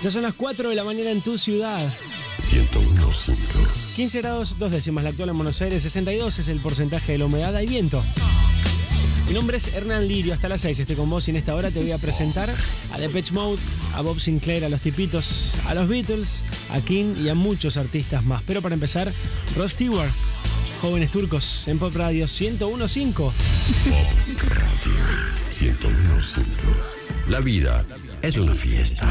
Ya son las 4 de la mañana en tu ciudad. 101.5. 15 grados, dos décimas la actual en Buenos Aires, 62 es el porcentaje de la humedad, hay viento. Mi nombre es Hernán Lirio, hasta las 6 estoy con vos y en esta hora te voy a presentar a Depeche Mode, a Bob Sinclair, a los Tipitos, a los Beatles, a King y a muchos artistas más. Pero para empezar, Rod Stewart, Jóvenes Turcos, en Pop Radio 101.5. Pop Radio 101.5. La vida es una fiesta.